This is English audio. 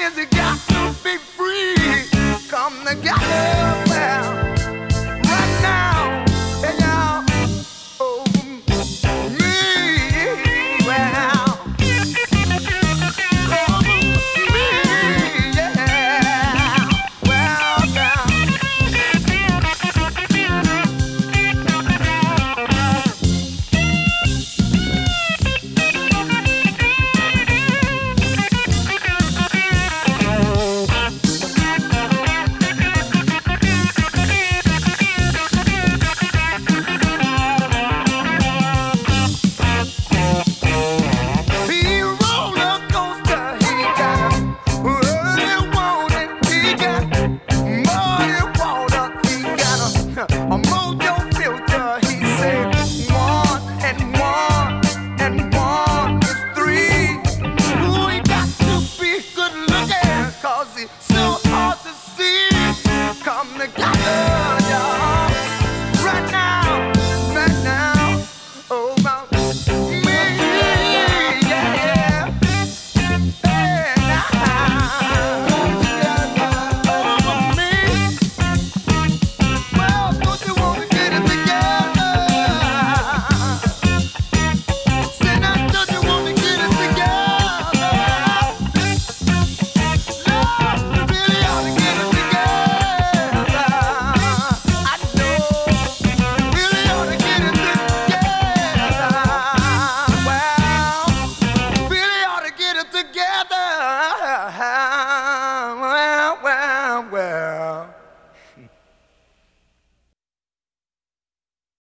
is it got?